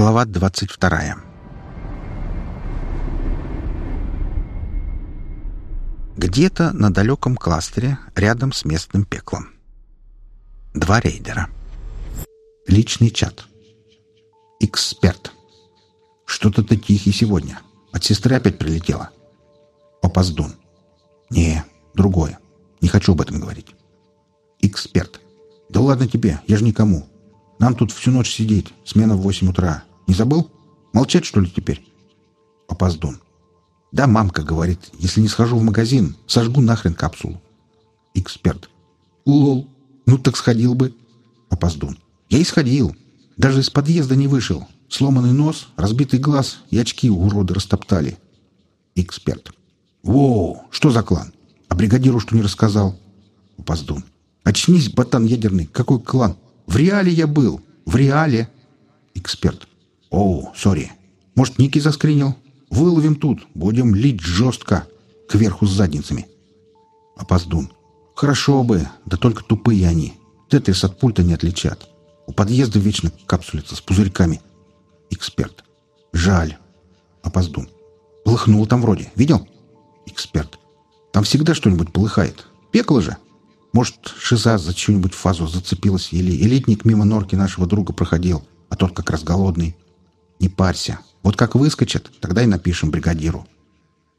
Глава двадцать вторая. Где-то на далеком кластере, рядом с местным пеклом. Два рейдера. Личный чат. Эксперт. Что-то ты тихий сегодня. От сестры опять прилетела. Опоздун. Не, другое. Не хочу об этом говорить. Эксперт. Да ладно тебе, я же никому. Нам тут всю ночь сидеть. Смена в восемь утра. Не забыл? Молчать, что ли, теперь? Опоздун. Да, мамка говорит, если не схожу в магазин, сожгу нахрен капсулу. Эксперт. Лол. Ну так сходил бы. Опоздун. Я и сходил. Даже из подъезда не вышел. Сломанный нос, разбитый глаз и очки уроды растоптали. Эксперт. Воу, что за клан? А бригадиру что не рассказал? Опоздун. Очнись, ботан ядерный. Какой клан? В реале я был. В реале. Эксперт. Оу, сори. Может, Ники заскринил? Выловим тут. Будем лить жестко. Кверху с задницами. Опоздун. Хорошо бы. Да только тупые они. Тетрис от пульта не отличат. У подъезда вечно капсулица с пузырьками. Эксперт. Жаль. Опоздун. Полыхнул там вроде. Видел? Эксперт. Там всегда что-нибудь полыхает. Пекло же. Может, шиза за чью-нибудь фазу зацепилась, или элитник мимо норки нашего друга проходил, а тот как раз голодный. Не парься. Вот как выскочит, тогда и напишем бригадиру.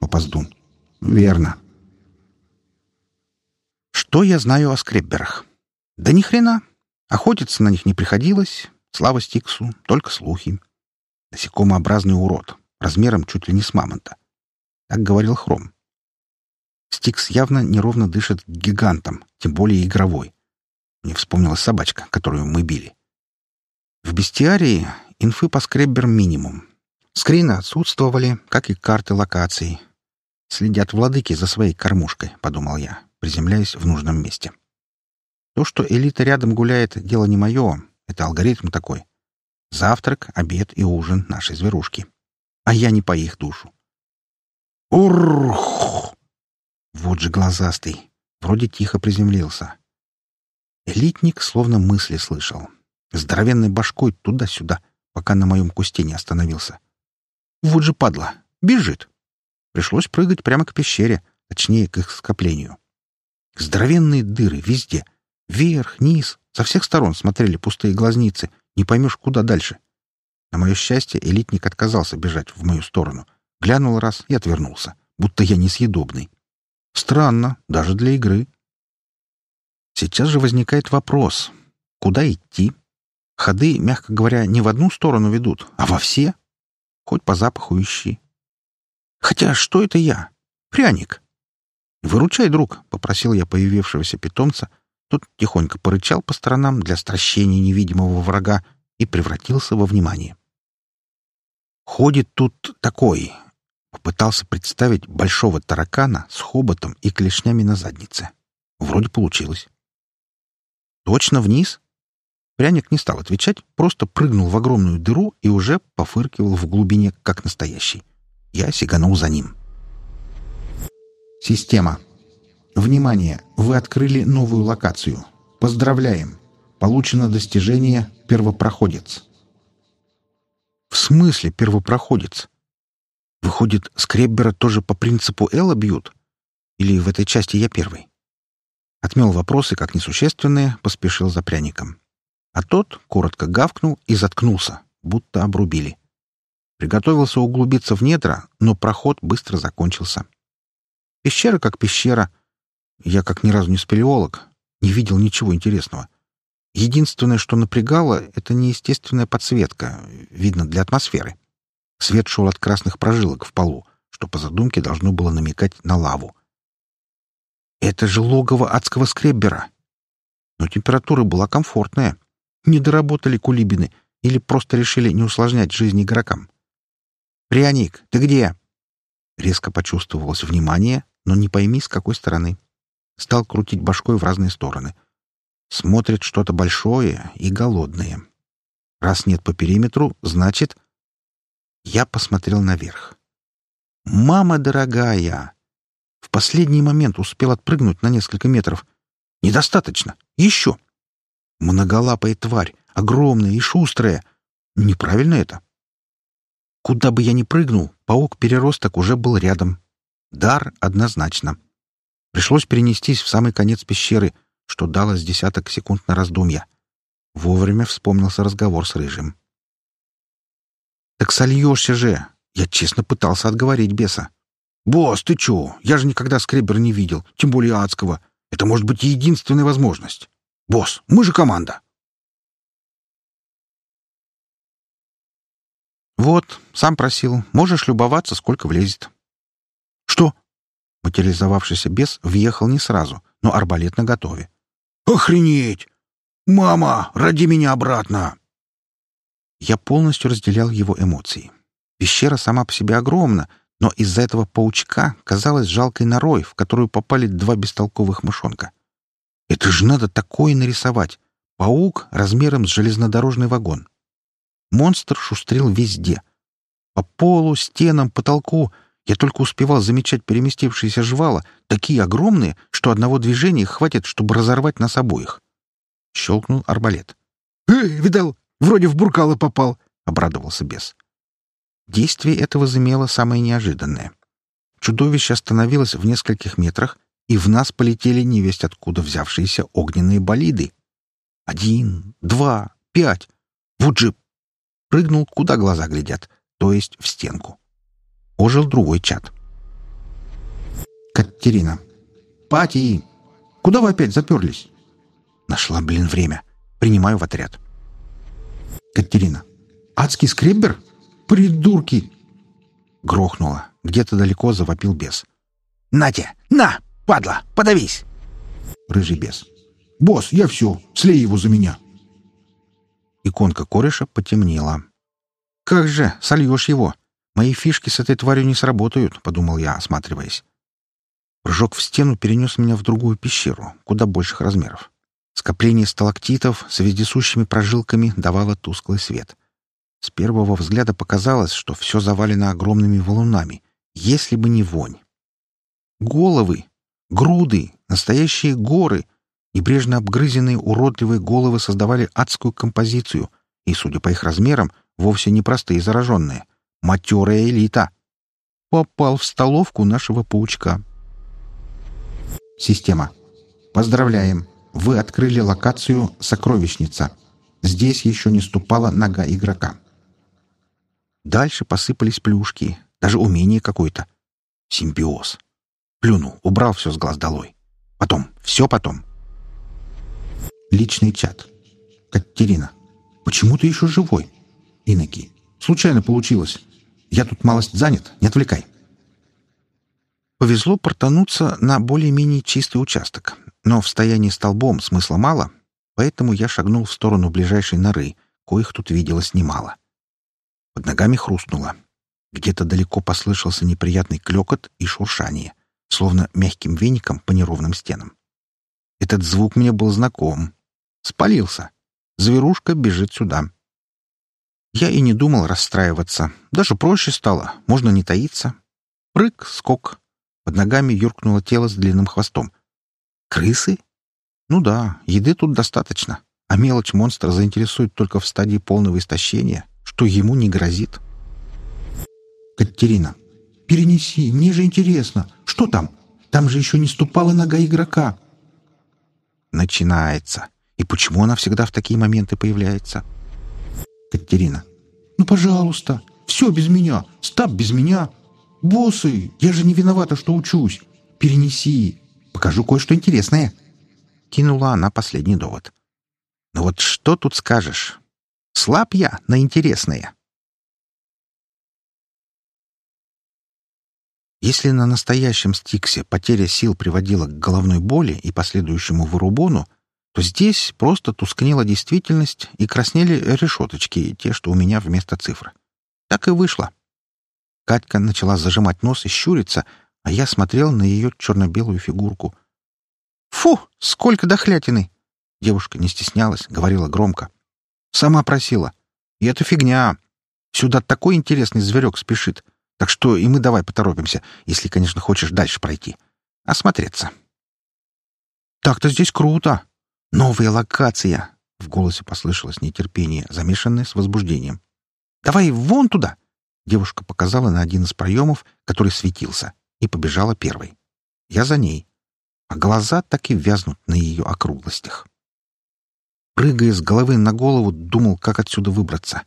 Опоздун. Верно. Что я знаю о скребберах? Да ни хрена. Охотиться на них не приходилось. Слава Стиксу, только слухи. Насекомообразный урод, размером чуть ли не с мамонта. Так говорил Хром. Стикс явно неровно дышит гигантом, тем более игровой. Мне вспомнилась собачка, которую мы били. В бестиарии инфы по скреббер минимум. Скрины отсутствовали, как и карты локаций. Следят владыки за своей кормушкой, подумал я, приземляясь в нужном месте. То, что элита рядом гуляет, дело не мое. Это алгоритм такой. Завтрак, обед и ужин нашей зверушки. А я не по их душу. Урх! Вот же глазастый. Вроде тихо приземлился. Элитник словно мысли слышал. Здоровенной башкой туда-сюда, пока на моем кусте не остановился. Вот же падла. Бежит. Пришлось прыгать прямо к пещере, точнее, к их скоплению. Здоровенные дыры везде. Вверх, низ, со всех сторон смотрели пустые глазницы. Не поймешь, куда дальше. На мое счастье, элитник отказался бежать в мою сторону. Глянул раз и отвернулся, будто я несъедобный. Странно, даже для игры. Сейчас же возникает вопрос. Куда идти? Ходы, мягко говоря, не в одну сторону ведут, а во все. Хоть по запаху ищи. Хотя что это я? Пряник. «Выручай, друг», — попросил я появившегося питомца. Тот тихонько порычал по сторонам для стращения невидимого врага и превратился во внимание. Ходит тут такой, Попытался представить большого таракана с хоботом и клешнями на заднице. Вроде получилось. «Точно вниз?» Пряник не стал отвечать, просто прыгнул в огромную дыру и уже пофыркивал в глубине, как настоящий. Я сиганул за ним. Система. Внимание! Вы открыли новую локацию. Поздравляем! Получено достижение «Первопроходец». «В смысле первопроходец?» Выходит, скреббера тоже по принципу Элла бьют? Или в этой части я первый? Отмел вопросы, как несущественные, поспешил за пряником. А тот коротко гавкнул и заткнулся, будто обрубили. Приготовился углубиться в недра, но проход быстро закончился. Пещера как пещера. Я, как ни разу не спелеолог, не видел ничего интересного. Единственное, что напрягало, — это неестественная подсветка, видно, для атмосферы. Свет шел от красных прожилок в полу, что по задумке должно было намекать на лаву. Это же логово адского скреббера. Но температура была комфортная. Не доработали кулибины или просто решили не усложнять жизнь игрокам. «Пряник, ты где?» Резко почувствовалось внимание, но не пойми, с какой стороны. Стал крутить башкой в разные стороны. Смотрит что-то большое и голодное. Раз нет по периметру, значит, я посмотрел наверх. «Мама дорогая!» В последний момент успел отпрыгнуть на несколько метров. «Недостаточно! Еще!» Многолапая тварь, огромная и шустрая. Неправильно это. Куда бы я ни прыгнул, паук-переросток уже был рядом. Дар однозначно. Пришлось перенестись в самый конец пещеры, что дало с десяток секунд на раздумья. Вовремя вспомнился разговор с Рыжим. «Так сольешься же!» Я честно пытался отговорить беса. «Босс, ты чё? Я же никогда скребер не видел, тем более адского. Это может быть единственная возможность. Босс, мы же команда!» «Вот, сам просил. Можешь любоваться, сколько влезет». «Что?» Материализовавшийся бес въехал не сразу, но арбалет наготове. «Охренеть! Мама, роди меня обратно!» Я полностью разделял его эмоции. Пещера сама по себе огромна, но из-за этого паучка казалась жалкой норой, в которую попали два бестолковых мышонка. Это же надо такое нарисовать! Паук размером с железнодорожный вагон. Монстр шустрил везде. По полу, стенам, потолку — я только успевал замечать переместившиеся жвала, такие огромные, что одного движения хватит, чтобы разорвать нас обоих. Щелкнул арбалет. «Э, видал, вроде в буркало попал!» — обрадовался бес. Действие это возымело самое неожиданное. Чудовище остановилось в нескольких метрах, и в нас полетели невесть откуда взявшиеся огненные болиды. Один, два, пять. Вот же прыгнул, куда глаза глядят, то есть в стенку ожил другой чат. «Катерина!» «Пати! Куда вы опять заперлись?» «Нашла, блин, время. Принимаю в отряд». «Катерина!» «Адский скреббер? Придурки!» Грохнуло. Где-то далеко завопил бес. «Натя! На! Падла! Подавись!» Рыжий бес. «Босс, я все. Слей его за меня!» Иконка кореша потемнела. «Как же, сольешь его!» Мои фишки с этой тварью не сработают, — подумал я, осматриваясь. Прыжок в стену перенес меня в другую пещеру, куда больших размеров. Скопление сталактитов с вездесущими прожилками давало тусклый свет. С первого взгляда показалось, что все завалено огромными валунами, если бы не вонь. Головы, груды, настоящие горы, небрежно обгрызенные уродливые головы создавали адскую композицию и, судя по их размерам, вовсе не простые зараженные — Матерая элита. Попал в столовку нашего паучка. Система. Поздравляем. Вы открыли локацию «Сокровищница». Здесь еще не ступала нога игрока. Дальше посыпались плюшки. Даже умение какое-то. Симбиоз. Плюнул, убрал все с глаз долой. Потом, все потом. Личный чат. Катерина. Почему ты еще живой? Иноки. Случайно получилось. Я тут малость занят, не отвлекай. Повезло портануться на более-менее чистый участок, но в стоянии столбом смысла мало, поэтому я шагнул в сторону ближайшей норы, коих тут виделось немало. Под ногами хрустнуло. Где-то далеко послышался неприятный клёкот и шуршание, словно мягким веником по неровным стенам. Этот звук мне был знаком. Спалился. Зверушка бежит сюда. Я и не думал расстраиваться. Даже проще стало, можно не таиться. Прыг, скок. Под ногами юркнуло тело с длинным хвостом. Крысы? Ну да, еды тут достаточно. А мелочь монстра заинтересует только в стадии полного истощения, что ему не грозит. Катерина. «Перенеси, мне же интересно. Что там? Там же еще не ступала нога игрока». Начинается. И почему она всегда в такие моменты появляется? Катерина. «Ну, пожалуйста, все без меня, стаб без меня. Боссы, я же не виновата, что учусь. Перенеси, покажу кое-что интересное». Кинула она последний довод. «Ну вот что тут скажешь? Слаб я на интересное». Если на настоящем стиксе потеря сил приводила к головной боли и последующему вырубону, то здесь просто тускнела действительность и краснели решеточки, те, что у меня вместо цифр. Так и вышло. Катька начала зажимать нос и щуриться, а я смотрел на ее черно-белую фигурку. «Фу, сколько дохлятины!» Девушка не стеснялась, говорила громко. «Сама просила. И это фигня. Сюда такой интересный зверек спешит. Так что и мы давай поторопимся, если, конечно, хочешь дальше пройти. Осмотреться». «Так-то здесь круто!» Новая локация. В голосе послышалось нетерпение, замешанное с возбуждением. «Давай вон туда!» Девушка показала на один из проемов, который светился, и побежала первой. Я за ней. А глаза так и вязнут на ее округлостях. Прыгая с головы на голову, думал, как отсюда выбраться.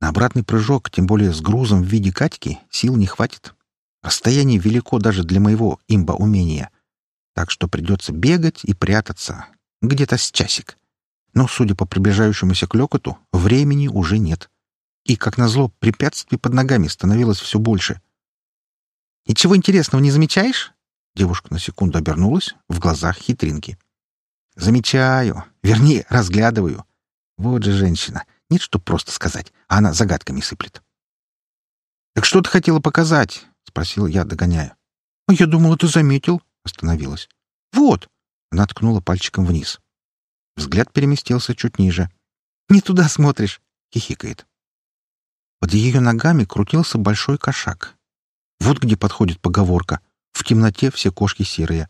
На обратный прыжок, тем более с грузом в виде катьки, сил не хватит. Расстояние велико даже для моего имба-умения. Так что придется бегать и прятаться. Где-то с часик. Но, судя по приближающемуся клёкоту, времени уже нет. И, как назло, препятствий под ногами становилось все больше. «Ничего интересного не замечаешь?» Девушка на секунду обернулась, в глазах хитринки. «Замечаю. Вернее, разглядываю. Вот же женщина. Нет, что просто сказать, а она загадками сыплет». «Так что ты хотела показать?» — спросил я, догоняя. «А я думала, ты заметил», — остановилась. «Вот!» — она ткнула пальчиком вниз. Взгляд переместился чуть ниже. «Не туда смотришь!» — хихикает. Под ее ногами крутился большой кошак. Вот где подходит поговорка «в темноте все кошки серые».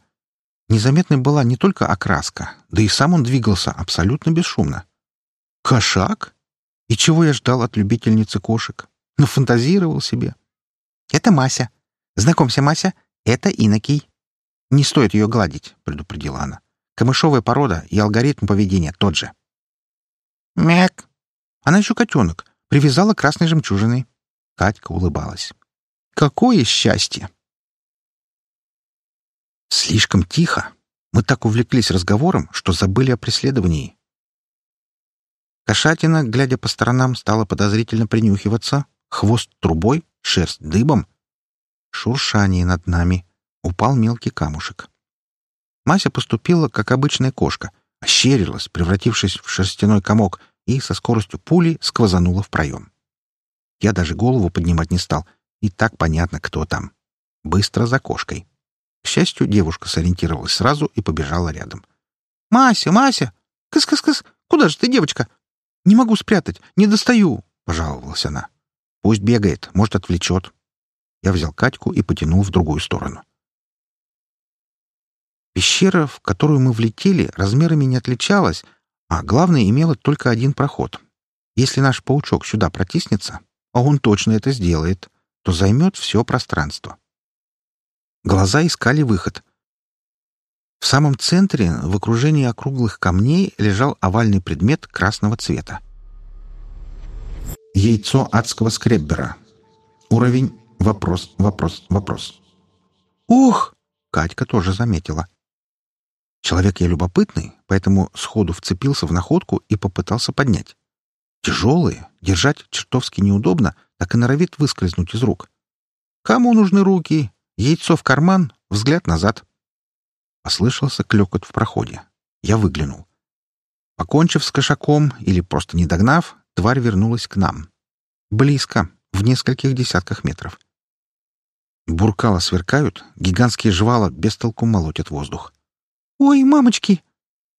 Незаметной была не только окраска, да и сам он двигался абсолютно бесшумно. «Кошак? И чего я ждал от любительницы кошек? Ну, фантазировал себе. «Это Мася. Знакомься, Мася, это Инокий. Не стоит ее гладить», — предупредила она. «Камышовая порода и алгоритм поведения тот же». «Мяк!» Она еще котенок, привязала красной жемчужиной. Катька улыбалась. «Какое счастье!» Слишком тихо. Мы так увлеклись разговором, что забыли о преследовании. Кошатина, глядя по сторонам, стала подозрительно принюхиваться. Хвост трубой, шерсть дыбом. Шуршание над нами. Упал мелкий камушек. Мася поступила, как обычная кошка. Ощерилась, превратившись в шерстяной комок, и со скоростью пули сквозанула в проем. Я даже голову поднимать не стал. И так понятно, кто там. Быстро за кошкой. К счастью, девушка сориентировалась сразу и побежала рядом. «Мася, Мася! Кыс-кыс-кыс! Куда же ты, девочка?» «Не могу спрятать, не достаю!» — пожаловалась она. «Пусть бегает, может, отвлечет». Я взял Катьку и потянул в другую сторону. Пещера, в которую мы влетели, размерами не отличалась, а главное, имела только один проход. Если наш паучок сюда протиснется, а он точно это сделает, то займет все пространство. Глаза искали выход. В самом центре, в окружении округлых камней, лежал овальный предмет красного цвета. Яйцо адского скреббера. Уровень «Вопрос, вопрос, вопрос». «Ух!» — Катька тоже заметила. Человек я любопытный, поэтому сходу вцепился в находку и попытался поднять. Тяжелые, держать чертовски неудобно, так и норовит выскользнуть из рук. Кому нужны руки? Яйцо в карман, взгляд назад. Послышался клёкот в проходе. Я выглянул. Покончив с кошаком или просто не догнав, тварь вернулась к нам. Близко, в нескольких десятках метров. Буркала сверкают, гигантские жвала без толку молотят воздух. «Ой, мамочки!»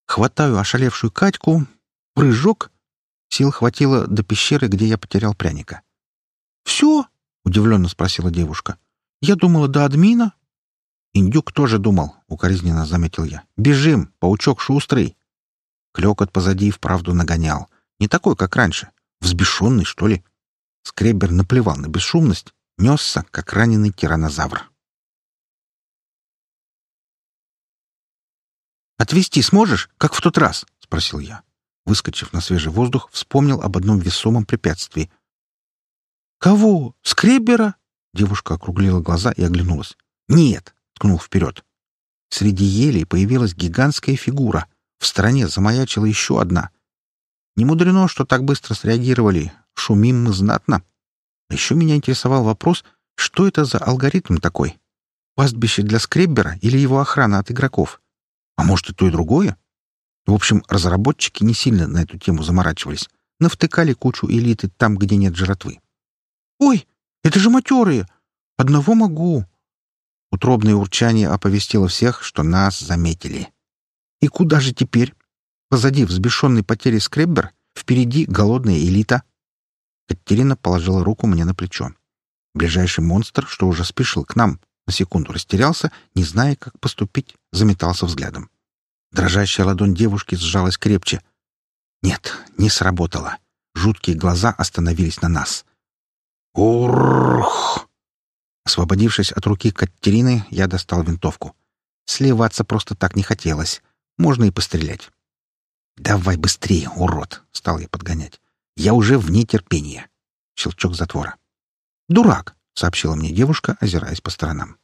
Хватаю ошалевшую Катьку, прыжок. Сил хватило до пещеры, где я потерял пряника. «Все?» — удивленно спросила девушка. Я думала, до админа. Индюк тоже думал, укоризненно заметил я. Бежим, паучок шустрый. Клёкот позади вправду нагонял. Не такой, как раньше. Взбешенный, что ли? Скребер наплевал на бесшумность, несся, как раненый тиранозавр. «Отвезти сможешь, как в тот раз?» — спросил я. Выскочив на свежий воздух, вспомнил об одном весомом препятствии. «Кого? Скребера?» Девушка округлила глаза и оглянулась. «Нет!» — ткнул вперед. Среди елей появилась гигантская фигура. В стороне замаячила еще одна. Не мудрено, что так быстро среагировали. Шумим мы знатно. Еще меня интересовал вопрос, что это за алгоритм такой? Пастбище для скреббера или его охрана от игроков? А может, и то, и другое? В общем, разработчики не сильно на эту тему заморачивались. Навтыкали кучу элиты там, где нет жратвы. «Ой, это же матерые! Одного могу!» Утробное урчание оповестило всех, что нас заметили. «И куда же теперь? Позади взбешенный потери скреббер, впереди голодная элита». Катерина положила руку мне на плечо. Ближайший монстр, что уже спешил к нам, на секунду растерялся, не зная, как поступить, заметался взглядом. Дрожащая ладонь девушки сжалась крепче. Нет, не сработало. Жуткие глаза остановились на нас. Урх! Освободившись от руки Катерины, я достал винтовку. Сливаться просто так не хотелось. Можно и пострелять. «Давай быстрее, урод!» — стал я подгонять. «Я уже вне терпения!» Щелчок затвора. «Дурак!» — сообщила мне девушка, озираясь по сторонам.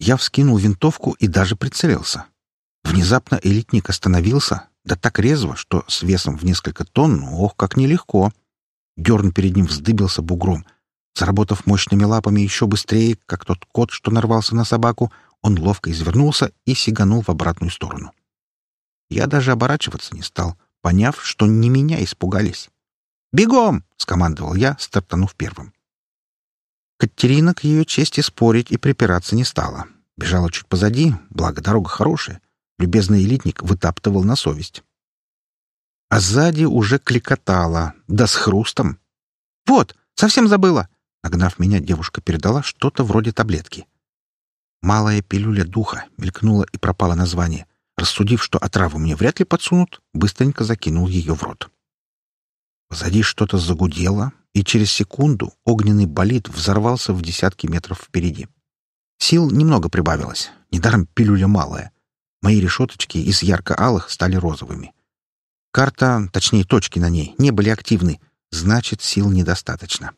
Я вскинул винтовку и даже прицелился. Внезапно элитник остановился, да так резво, что с весом в несколько тонн, ох, как нелегко. Дерн перед ним вздыбился бугром. Заработав мощными лапами еще быстрее, как тот кот, что нарвался на собаку, он ловко извернулся и сиганул в обратную сторону. Я даже оборачиваться не стал, поняв, что не меня испугались. «Бегом!» — скомандовал я, стартанув первым. Катерина к ее чести спорить и припираться не стала. Бежала чуть позади, благо дорога хорошая. Любезный элитник вытаптывал на совесть. А сзади уже кликотала, да с хрустом. «Вот, совсем забыла!» Нагнав меня, девушка передала что-то вроде таблетки. «Малая пилюля духа» мелькнула и пропало название. Рассудив, что отраву мне вряд ли подсунут, быстренько закинул ее в рот. Позади что-то загудело, и через секунду огненный болид взорвался в десятки метров впереди. Сил немного прибавилось, недаром пилюля малая. Мои решеточки из ярко-алых стали розовыми. Карта, точнее точки на ней, не были активны, значит, сил недостаточно.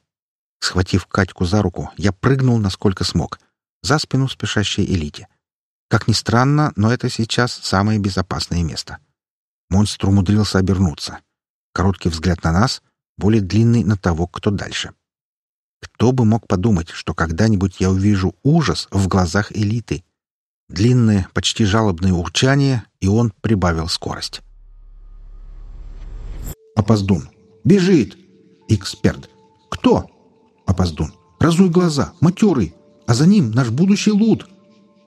Схватив Катьку за руку, я прыгнул насколько смог, за спину спешащей элите. Как ни странно, но это сейчас самое безопасное место. Монстр умудрился обернуться. Короткий взгляд на нас, более длинный на того, кто дальше. Кто бы мог подумать, что когда-нибудь я увижу ужас в глазах элиты? Длинное, почти жалобное урчание, и он прибавил скорость. Опоздун. «Бежит!» «Эксперт». «Кто?» Опоздун. «Разуй глаза, матерый, а за ним наш будущий лут».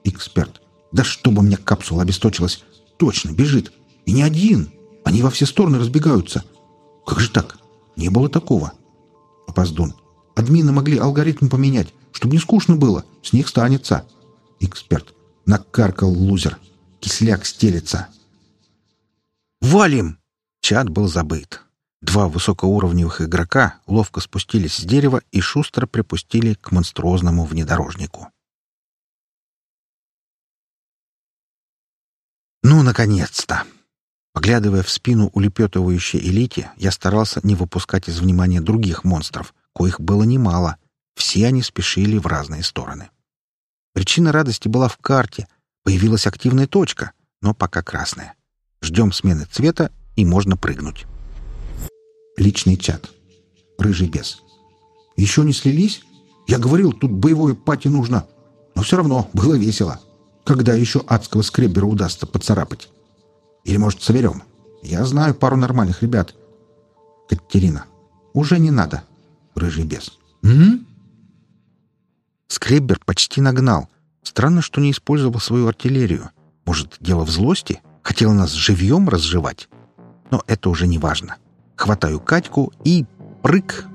Эксперт. «Да чтобы мне капсула обесточилась! Точно, бежит! И не один! Они во все стороны разбегаются! Как же так? Не было такого!» Опоздун. «Админы могли алгоритм поменять, чтобы не скучно было. С них станется!» Эксперт. Накаркал лузер. Кисляк стелется. «Валим!» Чат был забыт. Два высокоуровневых игрока ловко спустились с дерева и шустро припустили к монструозному внедорожнику. «Ну, наконец-то!» Поглядывая в спину улепетывающей элите, я старался не выпускать из внимания других монстров, коих было немало. Все они спешили в разные стороны. Причина радости была в карте. Появилась активная точка, но пока красная. Ждем смены цвета, и можно прыгнуть. Личный чат. Рыжий бес. Еще не слились? Я говорил, тут боевое пати нужно. Но все равно было весело. Когда еще адского скребера удастся поцарапать? Или, может, соберем? Я знаю пару нормальных ребят. Катерина. Уже не надо. Рыжий бес. Угу. Скреббер почти нагнал. Странно, что не использовал свою артиллерию. Может, дело в злости? Хотел нас живьем разжевать? Но это уже не важно. Хватаю Катьку и... Прыг!